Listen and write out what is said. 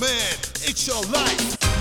man, it's your life.